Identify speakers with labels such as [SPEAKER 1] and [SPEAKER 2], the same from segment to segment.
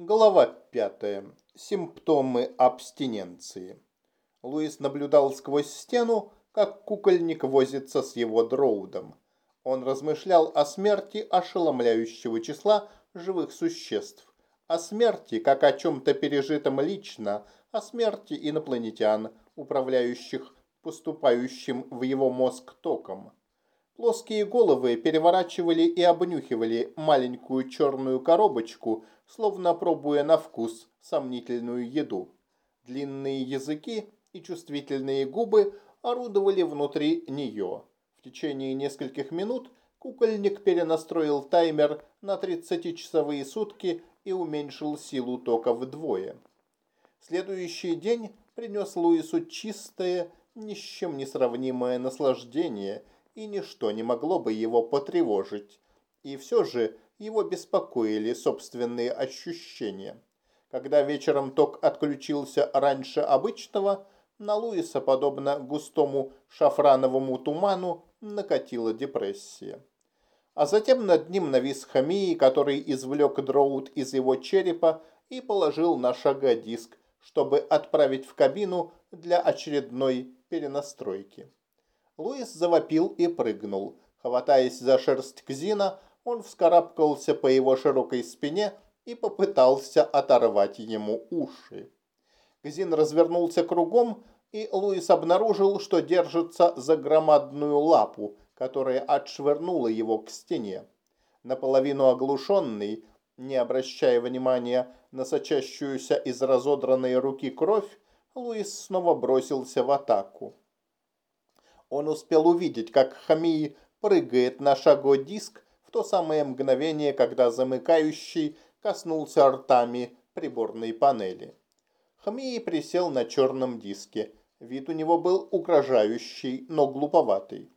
[SPEAKER 1] Глава пятая. Симптомы абстиненции. Луис наблюдал сквозь стену, как кукольник возится с его дроудом. Он размышлял о смерти ошеломляющего числа живых существ, о смерти как о чем-то пережитом лично, о смерти инопланетян, управляющих поступающим в его мозг током. Плоские головы переворачивали и обнюхивали маленькую черную коробочку, словно пробуя на вкус сомнительную еду. Длинные языки и чувствительные губы орудовали внутри нее. В течение нескольких минут кукольник перенастроил таймер на 30-часовые сутки и уменьшил силу тока вдвое. Следующий день принес Луису чистое, ни с чем не сравнимое наслаждение – и ничто не могло бы его потревожить. И все же его беспокоили собственные ощущения. Когда вечером ток отключился раньше обычного, на Луиса, подобно густому шафрановому туману, накатила депрессия. А затем над ним навис Хамии, который извлек дроут из его черепа и положил на шагодиск, чтобы отправить в кабину для очередной перенастройки. Луис завопил и прыгнул. Хватаясь за шерсть Кзина, он вскарабкался по его широкой спине и попытался оторвать ему уши. Кзин развернулся кругом, и Луис обнаружил, что держится за громадную лапу, которая отшвырнула его к стене. Наполовину оглушенный, не обращая внимания на сочащуюся из разодранной руки кровь, Луис снова бросился в атаку. Он успел увидеть, как Хамии прыгает на шагодиск в то самое мгновение, когда замыкающий коснулся ртами приборной панели. Хамии присел на черном диске. Вид у него был угрожающий, но глуповатый.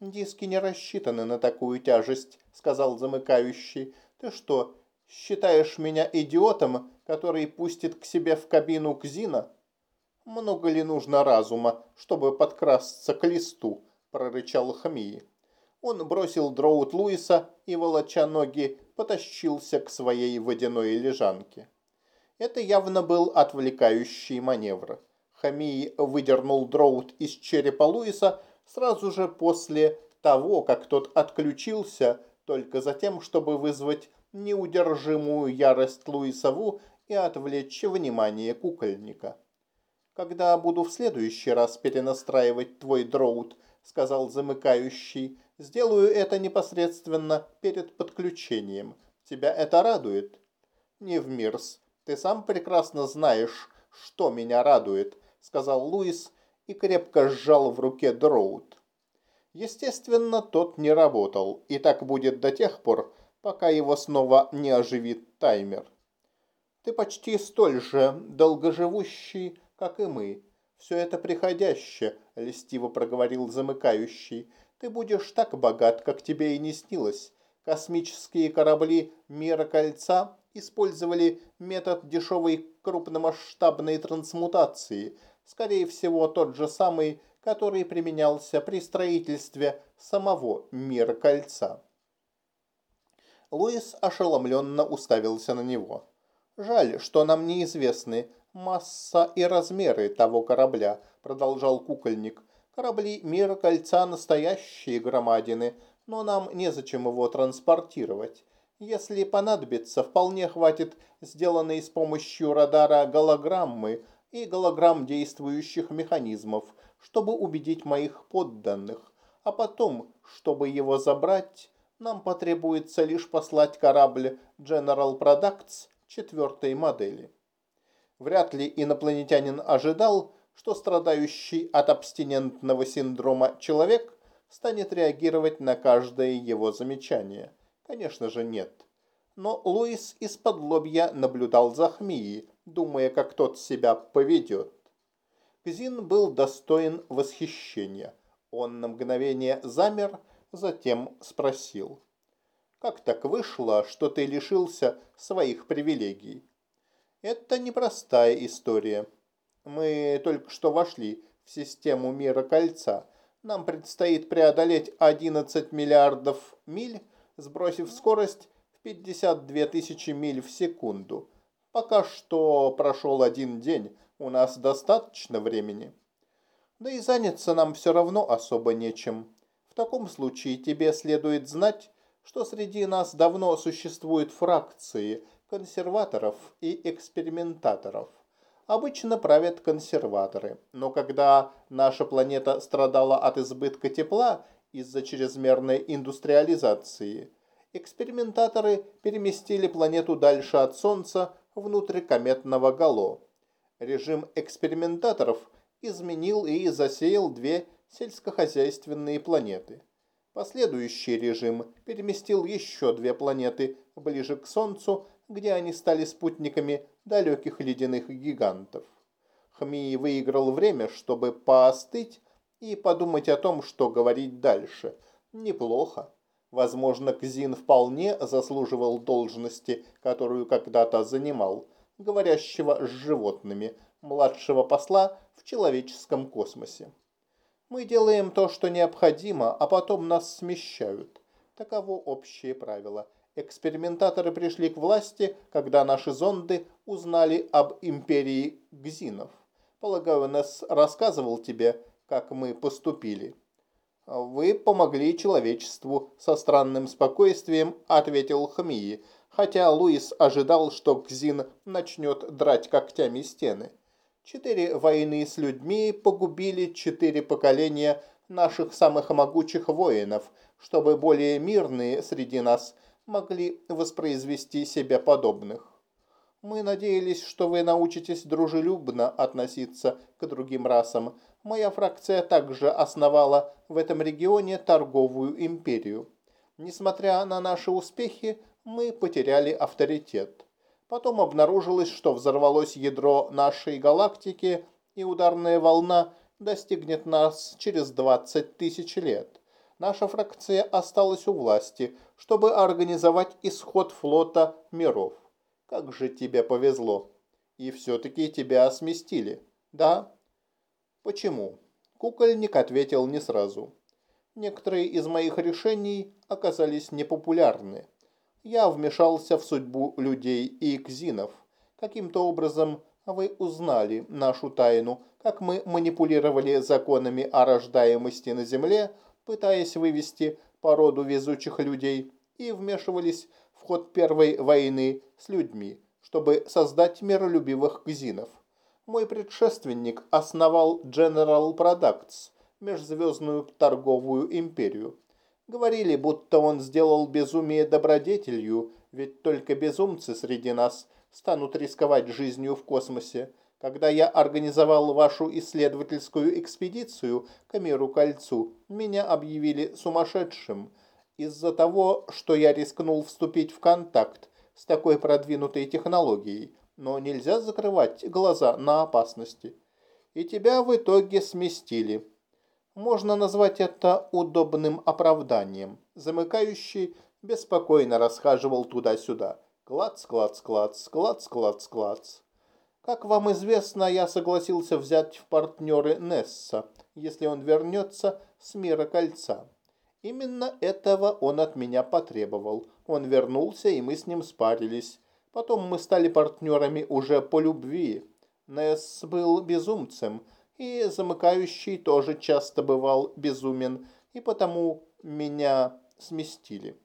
[SPEAKER 1] «Диски не рассчитаны на такую тяжесть», — сказал замыкающий. «Ты что, считаешь меня идиотом, который пустит к себе в кабину Кзина?» «Много ли нужно разума, чтобы подкрасться к листу?» – прорычал Хамии. Он бросил дроут Луиса и, волоча ноги, потащился к своей водяной лежанке. Это явно был отвлекающий маневр. Хамии выдернул дроут из черепа Луиса сразу же после того, как тот отключился, только за тем, чтобы вызвать неудержимую ярость Луисову и отвлечь внимание кукольника. «Когда буду в следующий раз перенастраивать твой дроут», — сказал замыкающий, — «сделаю это непосредственно перед подключением. Тебя это радует?» «Не в мирс. Ты сам прекрасно знаешь, что меня радует», — сказал Луис и крепко сжал в руке дроут. Естественно, тот не работал, и так будет до тех пор, пока его снова не оживит таймер. «Ты почти столь же долгоживущий, как и мы. Все это приходящее, льстиво проговорил замыкающий. Ты будешь так богат, как тебе и не снилось. Космические корабли Мира Кольца использовали метод дешевой крупномасштабной трансмутации, скорее всего, тот же самый, который применялся при строительстве самого Мира Кольца. Луис ошеломленно уставился на него. «Жаль, что нам неизвестны масса и размеры того корабля», – продолжал кукольник. «Корабли мира кольца настоящие громадины, но нам незачем его транспортировать. Если понадобится, вполне хватит сделанной с помощью радара голограммы и голограмм действующих механизмов, чтобы убедить моих подданных. А потом, чтобы его забрать, нам потребуется лишь послать корабль General Products четвертой модели. Вряд ли инопланетянин ожидал, что страдающий от абстинентного синдрома человек станет реагировать на каждое его замечание. Конечно же нет. Но Луис из-под лобья наблюдал за Хмией, думая, как тот себя поведет. Кзин был достоин восхищения. Он на мгновение замер, затем спросил. «Как так вышло, что ты лишился своих привилегий?» Это непростая история. Мы только что вошли в систему мира кольца. Нам предстоит преодолеть 11 миллиардов миль, сбросив скорость в 52 тысячи миль в секунду. Пока что прошел один день, у нас достаточно времени. Да и заняться нам все равно особо нечем. В таком случае тебе следует знать, что среди нас давно существуют фракции консерваторов и экспериментаторов. Обычно правят консерваторы, но когда наша планета страдала от избытка тепла из-за чрезмерной индустриализации, экспериментаторы переместили планету дальше от Солнца внутрь кометного гало. Режим экспериментаторов изменил и засеял две сельскохозяйственные планеты. Последующий режим переместил еще две планеты ближе к Солнцу, где они стали спутниками далеких ледяных гигантов. Хмии выиграл время, чтобы поостыть и подумать о том, что говорить дальше. Неплохо. Возможно, Кзин вполне заслуживал должности, которую когда-то занимал, говорящего с животными, младшего посла в человеческом космосе. Мы делаем то, что необходимо, а потом нас смещают. Таково общее правило. Экспериментаторы пришли к власти, когда наши зонды узнали об империи Гзинов. Полагаю, Несс рассказывал тебе, как мы поступили. Вы помогли человечеству со странным спокойствием, ответил Хмии, хотя Луис ожидал, что Гзин начнет драть когтями стены. Четыре войны с людьми погубили четыре поколения наших самых могучих воинов, чтобы более мирные среди нас могли воспроизвести себе подобных. Мы надеялись, что вы научитесь дружелюбно относиться к другим расам. Моя фракция также основала в этом регионе торговую империю. Несмотря на наши успехи, мы потеряли авторитет. Потом обнаружилось, что взорвалось ядро нашей галактики, и ударная волна достигнет нас через 20 тысяч лет. Наша фракция осталась у власти, чтобы организовать исход флота миров. Как же тебе повезло. И все-таки тебя сместили. Да? Почему? Кукольник ответил не сразу. Некоторые из моих решений оказались непопулярны я вмешался в судьбу людей и кзинов. Каким-то образом вы узнали нашу тайну, как мы манипулировали законами о рождаемости на Земле, пытаясь вывести породу везучих людей, и вмешивались в ход первой войны с людьми, чтобы создать миролюбивых кзинов. Мой предшественник основал General Products, межзвездную торговую империю. Говорили, будто он сделал безумие добродетелью, ведь только безумцы среди нас станут рисковать жизнью в космосе. Когда я организовал вашу исследовательскую экспедицию к Миру Кольцу, меня объявили сумасшедшим из-за того, что я рискнул вступить в контакт с такой продвинутой технологией. Но нельзя закрывать глаза на опасности. И тебя в итоге сместили. Можно назвать это удобным оправданием. Замыкающий беспокойно расхаживал туда-сюда. Клац, клац, клац, клац, клац, клац. Как вам известно, я согласился взять в партнеры Несса, если он вернется с мира кольца. Именно этого он от меня потребовал. Он вернулся, и мы с ним спарились. Потом мы стали партнерами уже по любви. Несс был безумцем, и замыкающий тоже часто бывал безумен, и потому меня сместили.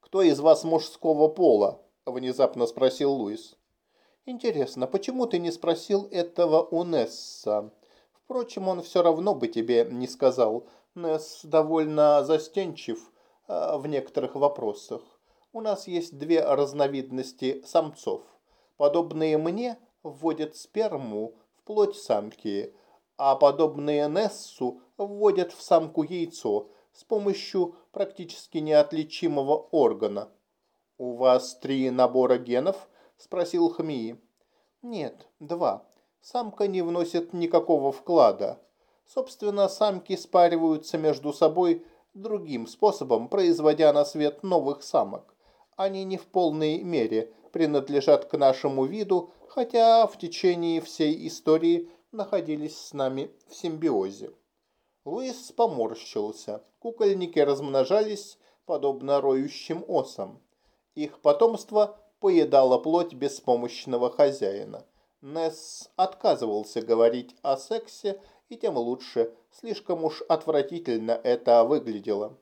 [SPEAKER 1] «Кто из вас мужского пола?» – внезапно спросил Луис. «Интересно, почему ты не спросил этого у Несса? Впрочем, он все равно бы тебе не сказал. Несс довольно застенчив э, в некоторых вопросах. У нас есть две разновидности самцов. Подобные мне вводят сперму плоть самки, а подобные Нессу вводят в самку яйцо с помощью практически неотличимого органа. «У вас три набора генов?» – спросил Хмии. «Нет, два. Самка не вносит никакого вклада. Собственно, самки спариваются между собой другим способом, производя на свет новых самок. Они не в полной мере принадлежат к нашему виду, хотя в течение всей истории находились с нами в симбиозе. Луис поморщился. Кукольники размножались, подобно роющим осам. Их потомство поедала плоть беспомощного хозяина. Несс отказывался говорить о сексе, и тем лучше, слишком уж отвратительно это выглядело.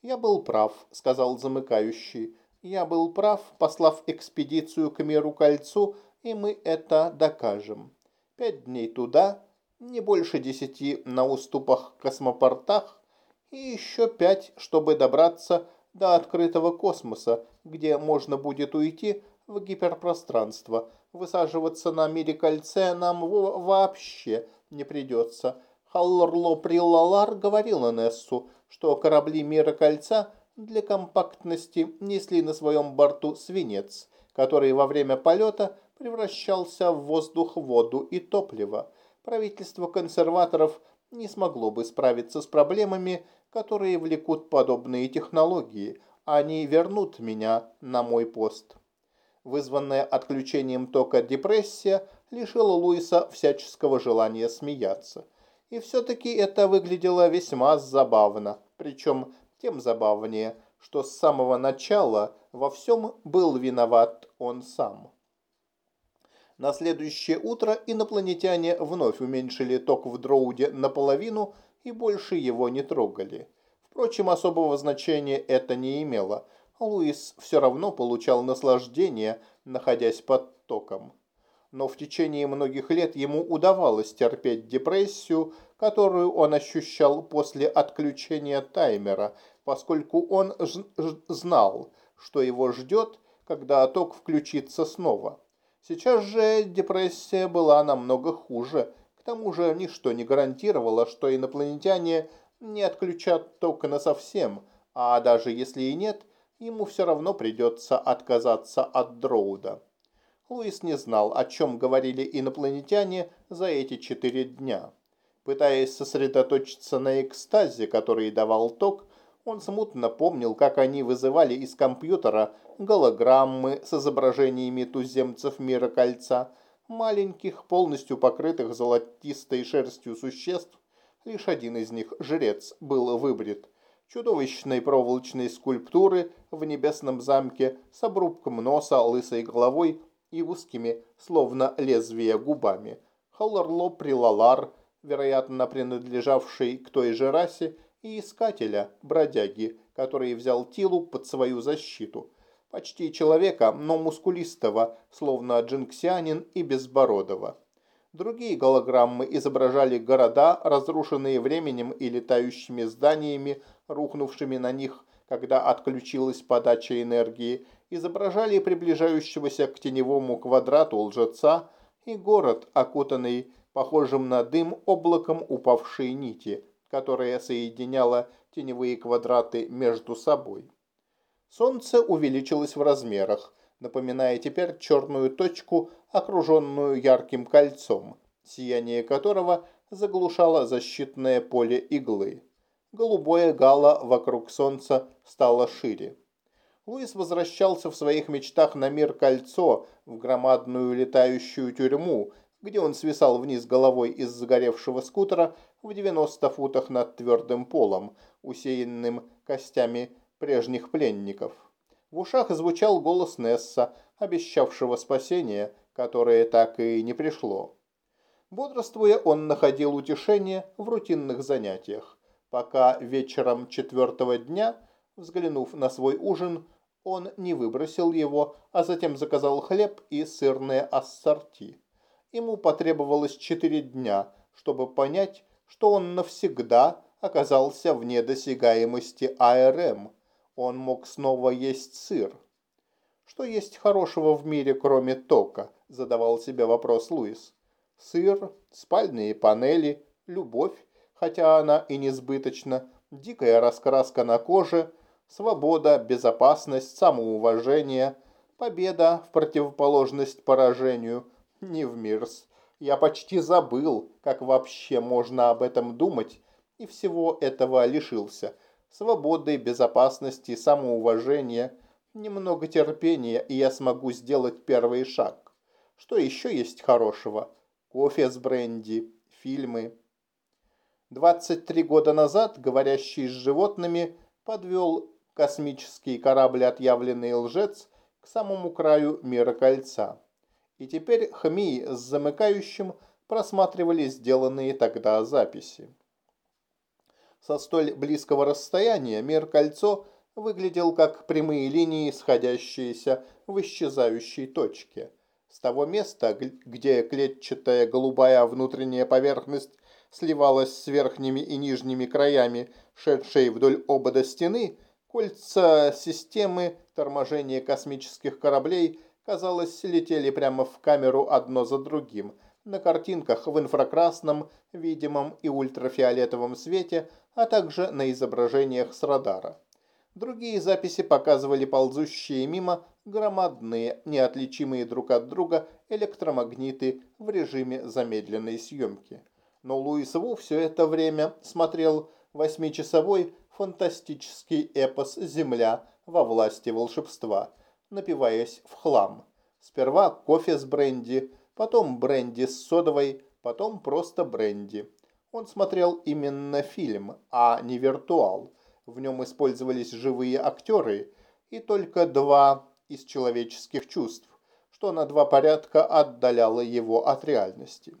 [SPEAKER 1] «Я был прав», — сказал замыкающий. «Я был прав, послав экспедицию к миру кольцу, и мы это докажем. Пять дней туда, не больше десяти на уступах-космопортах, и еще пять, чтобы добраться до открытого космоса, где можно будет уйти в гиперпространство. Высаживаться на мире кольце нам вообще не придется. Халлорло Приллалар говорила Нессу, что корабли мира кольца для компактности несли на своем борту свинец, который во время полета превращался в воздух, воду и топливо. Правительство консерваторов не смогло бы справиться с проблемами, которые влекут подобные технологии. Они вернут меня на мой пост. Вызванная отключением тока депрессия лишила Луиса всяческого желания смеяться. И все-таки это выглядело весьма забавно, причем тем забавнее, что с самого начала во всем был виноват он сам. На следующее утро инопланетяне вновь уменьшили ток в Дроуде наполовину и больше его не трогали. Впрочем, особого значения это не имело. Луис все равно получал наслаждение, находясь под током. Но в течение многих лет ему удавалось терпеть депрессию, которую он ощущал после отключения таймера, поскольку он знал, что его ждет, когда ток включится снова. Сейчас же депрессия была намного хуже. К тому же ничто не гарантировало, что инопланетяне не отключат ток насовсем, а даже если и нет, ему все равно придется отказаться от Дроуда. Луис не знал, о чем говорили инопланетяне за эти четыре дня. Пытаясь сосредоточиться на экстазе, который давал ток, он смутно помнил, как они вызывали из компьютера голограммы с изображениями туземцев мира кольца, маленьких, полностью покрытых золотистой шерстью существ. Лишь один из них, жрец, был выбрит. Чудовищной проволочной скульптуры в небесном замке с обрубком носа, лысой головой и узкими, словно лезвия, губами. Халларло Прилалар, вероятно, принадлежавший к той же расе, и искателя, бродяги, который взял Тилу под свою защиту. Почти человека, но мускулистого, словно джинксианин и безбородого. Другие голограммы изображали города, разрушенные временем и летающими зданиями, рухнувшими на них, когда отключилась подача энергии, изображали приближающегося к теневому квадрату лжеца и город, окутанный похожим на дым облаком упавшей нити – которая соединяла теневые квадраты между собой. Солнце увеличилось в размерах, напоминая теперь черную точку, окруженную ярким кольцом, сияние которого заглушало защитное поле иглы. Голубое гало вокруг солнца стало шире. Луис возвращался в своих мечтах на мир кольцо, в громадную летающую тюрьму, где он свисал вниз головой из загоревшего скутера в 90 футах над твердым полом, усеянным костями прежних пленников. В ушах звучал голос Несса, обещавшего спасение, которое так и не пришло. Бодрствуя, он находил утешение в рутинных занятиях, пока вечером четвертого дня, взглянув на свой ужин, он не выбросил его, а затем заказал хлеб и сырные ассорти. Ему потребовалось четыре дня, чтобы понять, что он навсегда оказался вне досягаемости АРМ. Он мог снова есть сыр. Что есть хорошего в мире, кроме тока? Задавал себе вопрос Луис. Сыр, спальные панели, любовь, хотя она и несбыточна, дикая раскраска на коже, свобода, безопасность, самоуважение, победа в противоположность поражению, не в мирс. Я почти забыл, как вообще можно об этом думать, и всего этого лишился. Свободы, безопасности, самоуважения, немного терпения, и я смогу сделать первый шаг. Что еще есть хорошего? Кофе с бренди, фильмы. 23 года назад говорящий с животными подвел космический корабль «Отъявленный лжец» к самому краю мира кольца. И теперь Хмии с замыкающим просматривали сделанные тогда записи. Со столь близкого расстояния мир кольцо выглядел как прямые линии, сходящиеся в исчезающей точке. С того места, где клетчатая голубая внутренняя поверхность сливалась с верхними и нижними краями, шедшей вдоль обода стены, кольца системы торможения космических кораблей, казалось, летели прямо в камеру одно за другим. На картинках в инфракрасном, видимом и ультрафиолетовом свете, а также на изображениях с радара. Другие записи показывали ползущие мимо громадные, неотличимые друг от друга электромагниты в режиме замедленной съемки. Но Луис Ву все это время смотрел восьмичасовой фантастический эпос «Земля во власти волшебства», напиваясь в хлам. Сперва кофе с бренди, потом бренди с содовой, потом просто бренди. Он смотрел именно фильм, а не виртуал. В нем использовались живые актеры и только два из человеческих чувств, что на два порядка отдаляло его от реальности.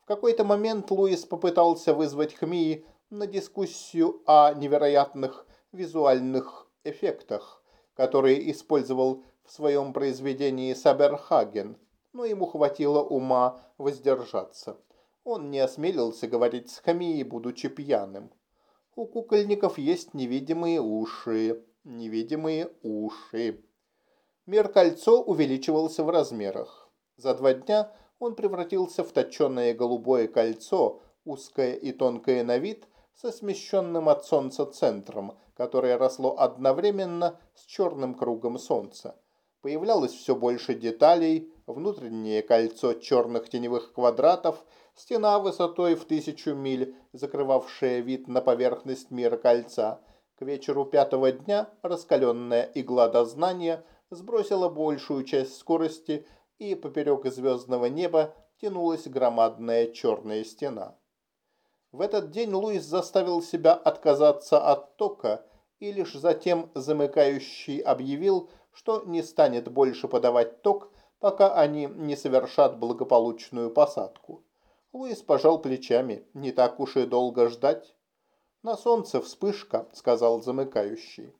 [SPEAKER 1] В какой-то момент Луис попытался вызвать Хмии на дискуссию о невероятных визуальных эффектах, которые использовал в своем произведении Саберхаген, но ему хватило ума воздержаться. Он не осмелился говорить с Хмией, будучи пьяным. У кукольников есть невидимые уши, невидимые уши. Мир кольцо увеличивался в размерах. За два дня он превратился в точенное голубое кольцо, узкое и тонкое на вид, со смещенным от солнца центром, которое росло одновременно с черным кругом солнца. Появлялось все больше деталей, внутреннее кольцо черных теневых квадратов, стена высотой в тысячу миль, закрывавшая вид на поверхность мира кольца. К вечеру пятого дня раскаленная игла дознания сбросила большую часть скорости и поперек звездного неба тянулась громадная черная стена. В этот день Луис заставил себя отказаться от тока, и лишь затем замыкающий объявил, что не станет больше подавать ток, пока они не совершат благополучную посадку. Луис пожал плечами, не так уж и долго ждать. «На солнце вспышка», — сказал замыкающий.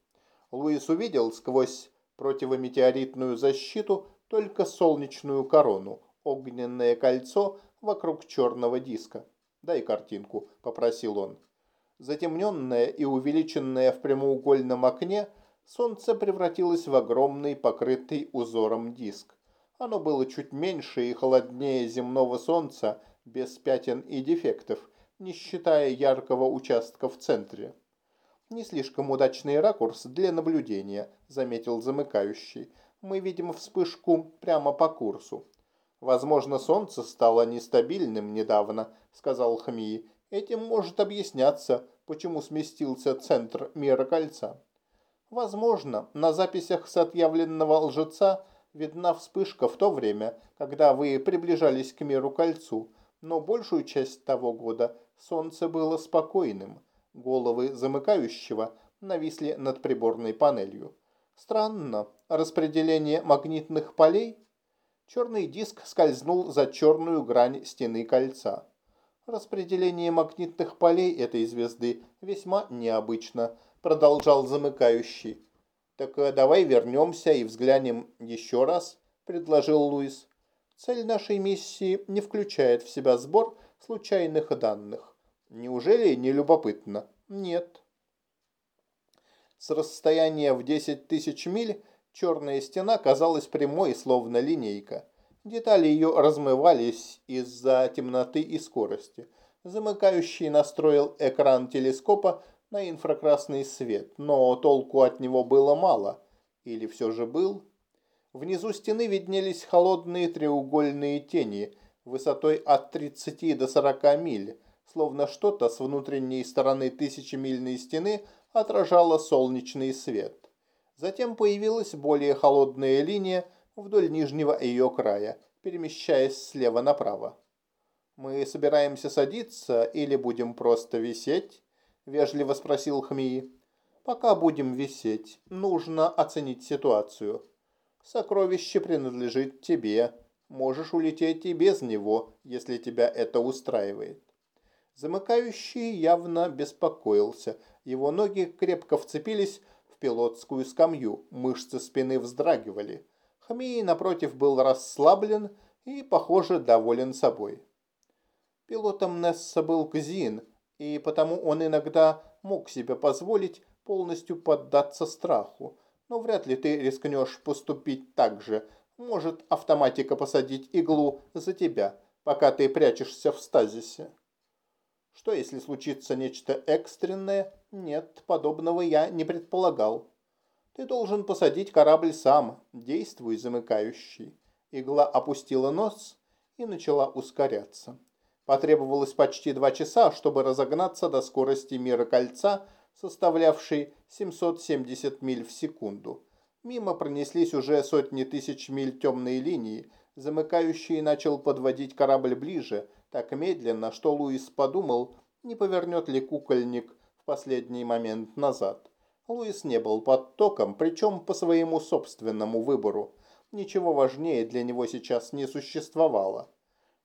[SPEAKER 1] Луис увидел сквозь противометеоритную защиту только солнечную корону, огненное кольцо вокруг черного диска. «Дай картинку», – попросил он. Затемненное и увеличенное в прямоугольном окне, солнце превратилось в огромный покрытый узором диск. Оно было чуть меньше и холоднее земного солнца, без пятен и дефектов, не считая яркого участка в центре. «Не слишком удачный ракурс для наблюдения», – заметил замыкающий мы видим вспышку прямо по курсу. Возможно, солнце стало нестабильным недавно, сказал Хмии. Этим может объясняться, почему сместился центр мира кольца. Возможно, на записях с отъявленного лжеца видна вспышка в то время, когда вы приближались к миру кольцу, но большую часть того года солнце было спокойным. Головы замыкающего нависли над приборной панелью. Странно, распределение магнитных полей? Черный диск скользнул за черную грань стены кольца. Распределение магнитных полей этой звезды весьма необычно, продолжал замыкающий. Так э, давай вернемся и взглянем еще раз, предложил Луис. Цель нашей миссии не включает в себя сбор случайных данных. Неужели не любопытно? Нет. С расстояния в 10 тысяч миль черная стена казалась прямой, словно линейка. Детали ее размывались из-за темноты и скорости. Замыкающий настроил экран телескопа на инфракрасный свет, но толку от него было мало. Или все же был? Внизу стены виднелись холодные треугольные тени высотой от 30 до 40 миль, словно что-то с внутренней стороны тысячемильной стены отражала солнечный свет. Затем появилась более холодная линия вдоль нижнего ее края, перемещаясь слева направо. «Мы собираемся садиться или будем просто висеть?» – вежливо спросил Хмии. «Пока будем висеть. Нужно оценить ситуацию». Сокровище принадлежит тебе. Можешь улететь и без него, если тебя это устраивает. Замыкающий явно беспокоился. Его ноги крепко вцепились в пилотскую скамью, мышцы спины вздрагивали. Хмей, напротив, был расслаблен и, похоже, доволен собой. Пилотом Несса был Кзин, и потому он иногда мог себе позволить полностью поддаться страху. Но вряд ли ты рискнешь поступить так же. Может автоматика посадить иглу за тебя, пока ты прячешься в стазисе. Что если случится нечто экстренное? Нет, подобного я не предполагал. Ты должен посадить корабль сам, действуй, замыкающий. Игла опустила нос и начала ускоряться. Потребовалось почти два часа, чтобы разогнаться до скорости мира кольца, составлявшей 770 миль в секунду. Мимо пронеслись уже сотни тысяч миль темные линии, замыкающий начал подводить корабль ближе, так медленно, что Луис подумал, не повернет ли кукольник в последний момент назад. Луис не был под током, причем по своему собственному выбору. Ничего важнее для него сейчас не существовало.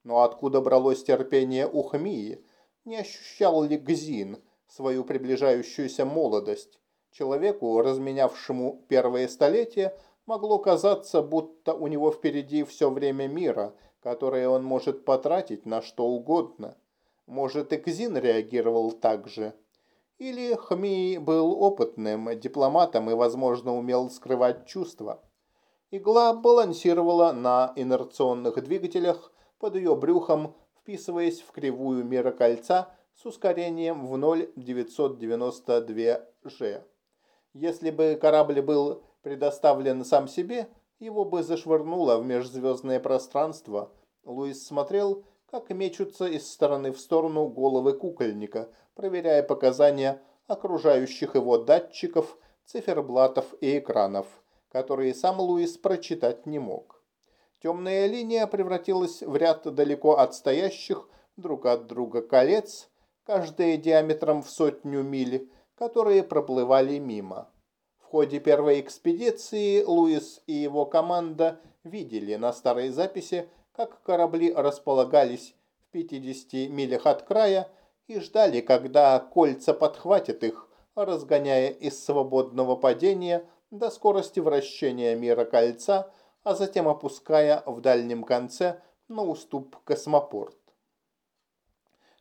[SPEAKER 1] Но откуда бралось терпение у Хмии? Не ощущал ли Гзин свою приближающуюся молодость? Человеку, разменявшему первое столетие, могло казаться, будто у него впереди все время мира, которое он может потратить на что угодно. Может, и Кзин реагировал так же. Или Хмии был опытным дипломатом и, возможно, умел скрывать чувства. Игла балансировала на инерционных двигателях, под ее брюхом, вписываясь в кривую мира кольца с ускорением в 0,992 G. Если бы корабль был предоставлен сам себе, его бы зашвырнуло в межзвездное пространство. Луис смотрел, как мечутся из стороны в сторону головы кукольника, проверяя показания окружающих его датчиков, циферблатов и экранов, которые сам Луис прочитать не мог. Темная линия превратилась в ряд далеко отстоящих друг от друга колец, каждое диаметром в сотню миль, которые проплывали мимо. В ходе первой экспедиции Луис и его команда видели на старой записи, как корабли располагались в 50 милях от края и ждали, когда кольца подхватят их, разгоняя из свободного падения до скорости вращения мира кольца – а затем опуская в дальнем конце на уступ космопорт.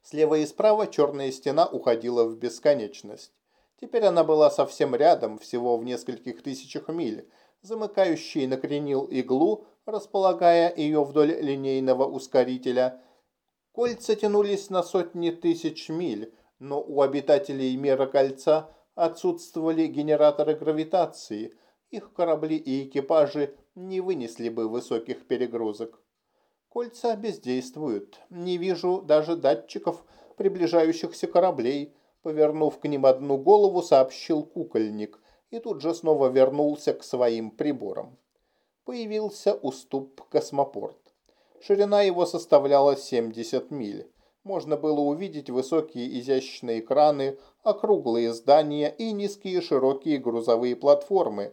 [SPEAKER 1] Слева и справа черная стена уходила в бесконечность. Теперь она была совсем рядом, всего в нескольких тысячах миль. Замыкающий накренил иглу, располагая ее вдоль линейного ускорителя. Кольца тянулись на сотни тысяч миль, но у обитателей мира кольца отсутствовали генераторы гравитации. Их корабли и экипажи не вынесли бы высоких перегрузок. Кольца бездействуют. Не вижу даже датчиков приближающихся кораблей. Повернув к ним одну голову, сообщил кукольник и тут же снова вернулся к своим приборам. Появился уступ космопорт. Ширина его составляла 70 миль. Можно было увидеть высокие изящные краны, округлые здания и низкие широкие грузовые платформы,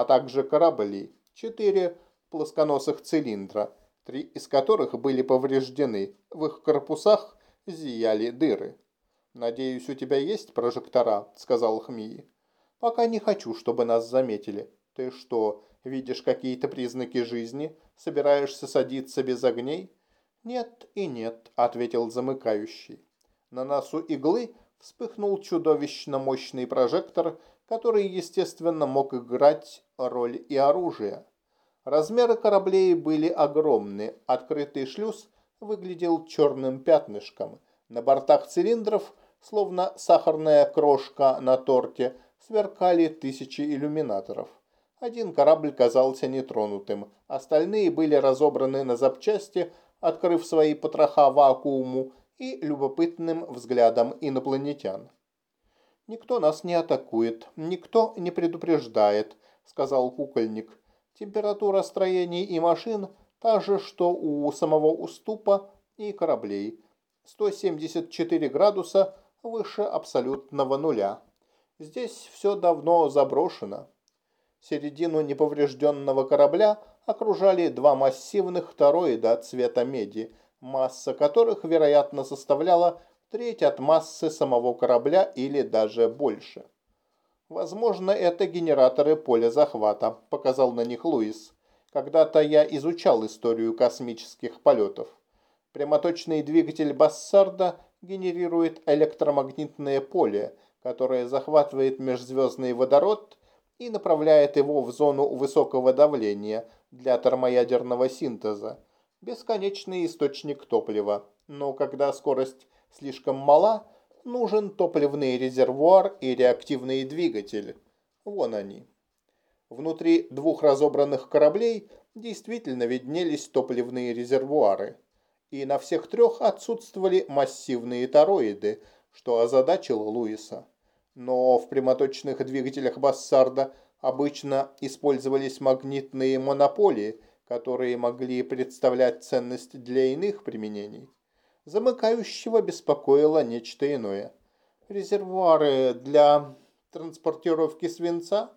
[SPEAKER 1] а также корабли, четыре плосконосых цилиндра, три из которых были повреждены. В их корпусах зияли дыры. «Надеюсь, у тебя есть прожектора?» – сказал Хмии. «Пока не хочу, чтобы нас заметили. Ты что, видишь какие-то признаки жизни? Собираешься садиться без огней?» «Нет и нет», – ответил замыкающий. На носу иглы вспыхнул чудовищно мощный прожектор, который, естественно, мог играть роль и оружия. Размеры кораблей были огромны, открытый шлюз выглядел черным пятнышком. На бортах цилиндров, словно сахарная крошка на торте, сверкали тысячи иллюминаторов. Один корабль казался нетронутым, остальные были разобраны на запчасти, открыв свои потроха вакууму и любопытным взглядом инопланетян. «Никто нас не атакует, никто не предупреждает», — сказал кукольник. «Температура строений и машин та же, что у самого уступа и кораблей. 174 градуса выше абсолютного нуля. Здесь все давно заброшено». Середину неповрежденного корабля окружали два массивных тороида цвета меди, масса которых, вероятно, составляла треть от массы самого корабля или даже больше. «Возможно, это генераторы поля захвата», – показал на них Луис. «Когда-то я изучал историю космических полетов. Прямоточный двигатель Бассарда генерирует электромагнитное поле, которое захватывает межзвездный водород и направляет его в зону высокого давления для термоядерного синтеза. Бесконечный источник топлива. Но когда скорость слишком мала, нужен топливный резервуар и реактивный двигатель. Вон они. Внутри двух разобранных кораблей действительно виднелись топливные резервуары. И на всех трех отсутствовали массивные тороиды, что озадачило Луиса. Но в прямоточных двигателях Бассарда обычно использовались магнитные монополии, которые могли представлять ценность для иных применений. Замыкающего беспокоило нечто иное. Резервуары для транспортировки свинца?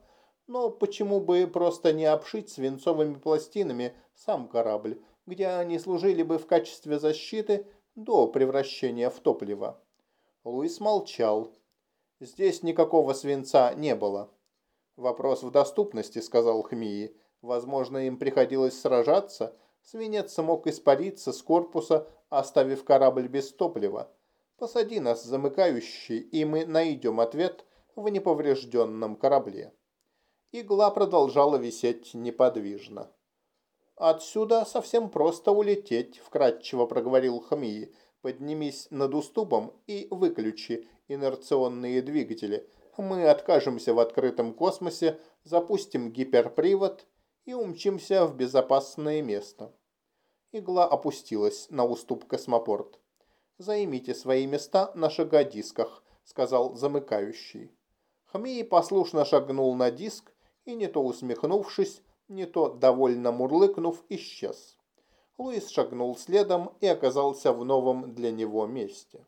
[SPEAKER 1] Но почему бы просто не обшить свинцовыми пластинами сам корабль, где они служили бы в качестве защиты до превращения в топливо? Луис молчал. Здесь никакого свинца не было. Вопрос в доступности, сказал Хмии. Возможно, им приходилось сражаться. Свинец мог испариться с корпуса оставив корабль без топлива. Посади нас, замыкающий, и мы найдем ответ в неповрежденном корабле. Игла продолжала висеть неподвижно. «Отсюда совсем просто улететь», – вкратчиво проговорил Хамии. «Поднимись над уступом и выключи инерционные двигатели. Мы откажемся в открытом космосе, запустим гиперпривод и умчимся в безопасное место». Игла опустилась на уступ космопорт. «Займите свои места на шагодисках», — сказал замыкающий. Хмей послушно шагнул на диск и, не то усмехнувшись, не то довольно мурлыкнув, исчез. Луис шагнул следом и оказался в новом для него месте.